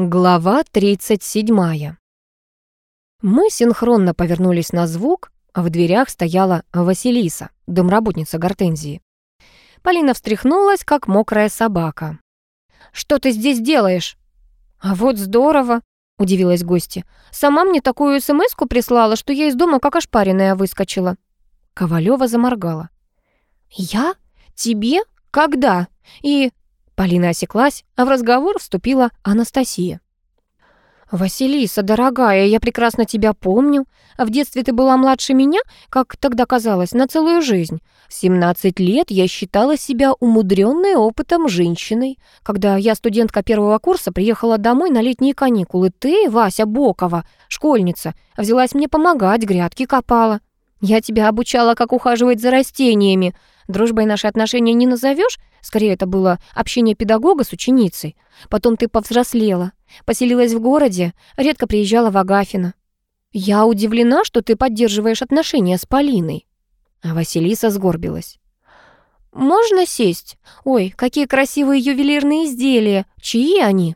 Глава 37. Мы синхронно повернулись на звук, а в дверях стояла Василиса, домработница Гортензии. Полина встряхнулась, как мокрая собака. «Что ты здесь делаешь?» «А вот здорово», — удивилась гостья. «Сама мне такую смс прислала, что я из дома как ошпаренная выскочила». Ковалева заморгала. «Я? Тебе? Когда? И Полина осеклась, а в разговор вступила Анастасия. «Василиса, дорогая, я прекрасно тебя помню. В детстве ты была младше меня, как тогда казалось, на целую жизнь. В 17 лет я считала себя умудренной опытом женщиной. Когда я, студентка первого курса, приехала домой на летние каникулы, ты, Вася Бокова, школьница, взялась мне помогать, грядки копала. Я тебя обучала, как ухаживать за растениями. Дружбой наши отношения не назовешь, Скорее, это было общение педагога с ученицей. Потом ты повзрослела, поселилась в городе, редко приезжала в Агафино. Я удивлена, что ты поддерживаешь отношения с Полиной. А Василиса сгорбилась. «Можно сесть? Ой, какие красивые ювелирные изделия! Чьи они?»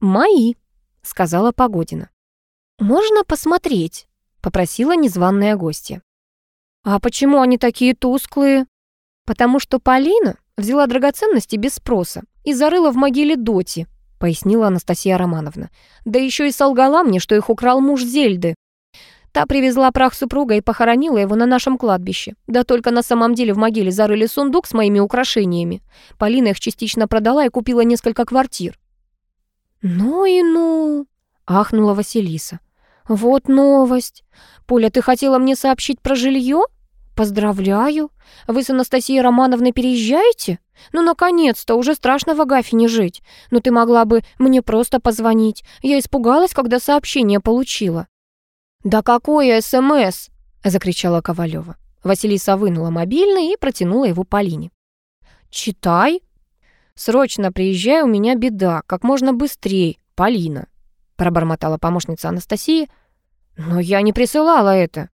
«Мои», — сказала Погодина. «Можно посмотреть?» — попросила незваная гостья. «А почему они такие тусклые?» «Потому что Полина Взяла драгоценности без спроса и зарыла в могиле Доти, пояснила Анастасия Романовна. Да еще и солгала мне, что их украл муж Зельды. Та привезла прах супруга и похоронила его на нашем кладбище. Да только на самом деле в могиле зарыли сундук с моими украшениями. Полина их частично продала и купила несколько квартир. «Ну и ну!» — ахнула Василиса. «Вот новость. Поля, ты хотела мне сообщить про жилье? «Поздравляю! Вы с Анастасией Романовной переезжаете? Ну, наконец-то, уже страшно в Агафе жить. Но ты могла бы мне просто позвонить. Я испугалась, когда сообщение получила». «Да какое СМС?» — закричала Ковалева. Василиса вынула мобильный и протянула его Полине. «Читай». «Срочно приезжай, у меня беда, как можно быстрее, Полина», — пробормотала помощница Анастасии. «Но я не присылала это».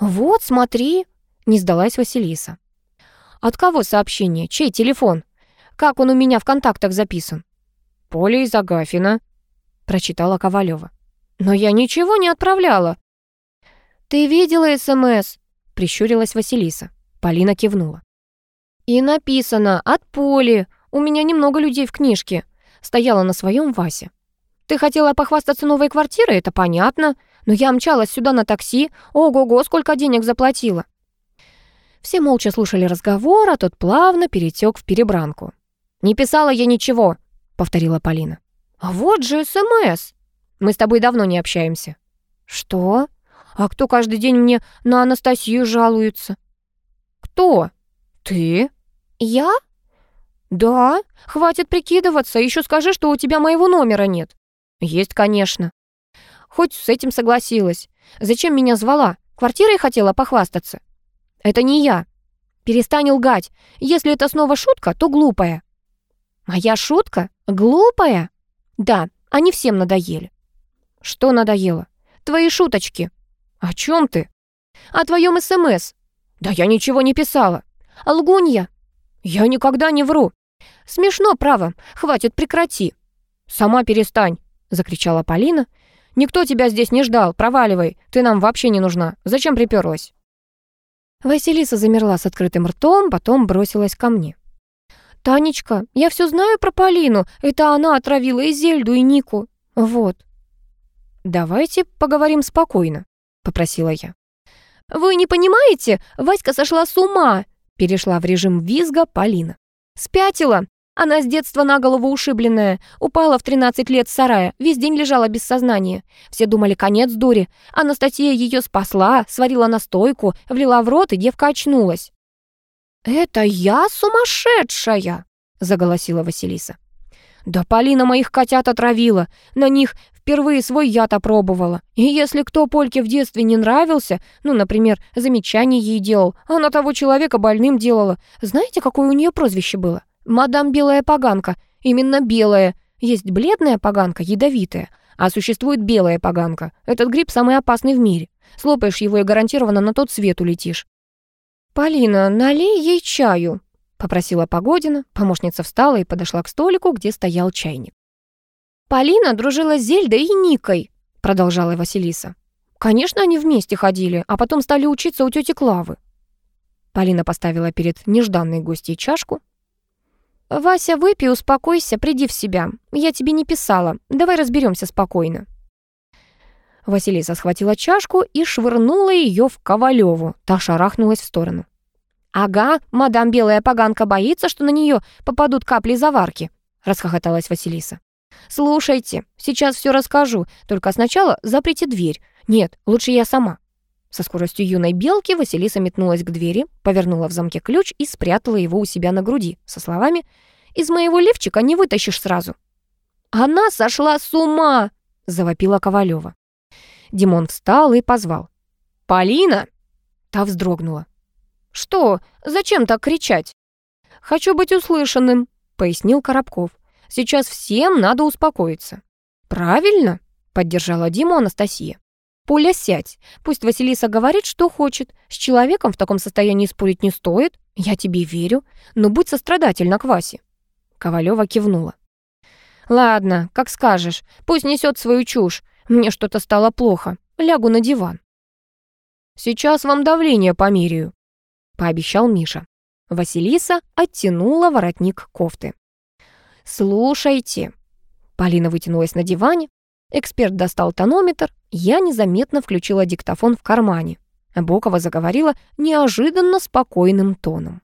«Вот, смотри», не сдалась Василиса. «От кого сообщение? Чей телефон? Как он у меня в контактах записан?» «Поля из Агафина», — прочитала Ковалева. «Но я ничего не отправляла». «Ты видела СМС?» — прищурилась Василиса. Полина кивнула. «И написано «От Поли». У меня немного людей в книжке». Стояла на своем Васе. «Ты хотела похвастаться новой квартирой, это понятно. Но я мчалась сюда на такси. Ого-го, сколько денег заплатила. Все молча слушали разговор, а тот плавно перетек в перебранку. «Не писала я ничего», — повторила Полина. «А вот же СМС. Мы с тобой давно не общаемся». «Что? А кто каждый день мне на Анастасию жалуется?» «Кто? Ты? Я?» «Да, хватит прикидываться, еще скажи, что у тебя моего номера нет». «Есть, конечно». «Хоть с этим согласилась. Зачем меня звала? Квартирой хотела похвастаться?» Это не я. Перестань лгать. Если это снова шутка, то глупая. Моя шутка? Глупая? Да, они всем надоели. Что надоело? Твои шуточки. О чем ты? О твоем СМС. Да я ничего не писала. Лгунья. Я никогда не вру. Смешно, право. Хватит, прекрати. Сама перестань, закричала Полина. Никто тебя здесь не ждал. Проваливай. Ты нам вообще не нужна. Зачем приперлась? Василиса замерла с открытым ртом, потом бросилась ко мне. «Танечка, я все знаю про Полину. Это она отравила и Зельду, и Нику. Вот». «Давайте поговорим спокойно», — попросила я. «Вы не понимаете? Васька сошла с ума!» Перешла в режим визга Полина. «Спятила. Она с детства на голову ушибленная, упала в 13 лет с сарая, весь день лежала без сознания. Все думали, конец дури. Анастасия ее спасла, сварила настойку, влила в рот, и девка очнулась. «Это я сумасшедшая!» — заголосила Василиса. «Да Полина моих котят отравила, на них впервые свой яд опробовала. И если кто Польке в детстве не нравился, ну, например, замечание ей делал, она того человека больным делала, знаете, какое у нее прозвище было? «Мадам белая поганка. Именно белая. Есть бледная поганка, ядовитая. А существует белая поганка. Этот гриб самый опасный в мире. Слопаешь его и гарантированно на тот свет улетишь». «Полина, налей ей чаю», — попросила Погодина. Помощница встала и подошла к столику, где стоял чайник. «Полина дружила с Зельдой и Никой», — продолжала Василиса. «Конечно, они вместе ходили, а потом стали учиться у тети Клавы». Полина поставила перед нежданной гостьей чашку. «Вася, выпей, успокойся, приди в себя. Я тебе не писала. Давай разберемся спокойно». Василиса схватила чашку и швырнула ее в Ковалеву. Та шарахнулась в сторону. «Ага, мадам Белая Поганка боится, что на нее попадут капли заварки», — расхохоталась Василиса. «Слушайте, сейчас все расскажу, только сначала заприте дверь. Нет, лучше я сама». Со скоростью юной белки Василиса метнулась к двери, повернула в замке ключ и спрятала его у себя на груди, со словами «Из моего левчика не вытащишь сразу». «Она сошла с ума!» — завопила Ковалева. Димон встал и позвал. «Полина!» Та вздрогнула. «Что? Зачем так кричать?» «Хочу быть услышанным», — пояснил Коробков. «Сейчас всем надо успокоиться». «Правильно», — поддержала Диму Анастасия. «Пуля, сядь. Пусть Василиса говорит, что хочет. С человеком в таком состоянии спорить не стоит. Я тебе верю. Но будь сострадательна к Васе». Ковалева кивнула. «Ладно, как скажешь. Пусть несет свою чушь. Мне что-то стало плохо. Лягу на диван». «Сейчас вам давление померяю», — пообещал Миша. Василиса оттянула воротник кофты. «Слушайте». Полина вытянулась на диване. Эксперт достал тонометр. Я незаметно включила диктофон в кармане. Бокова заговорила неожиданно спокойным тоном.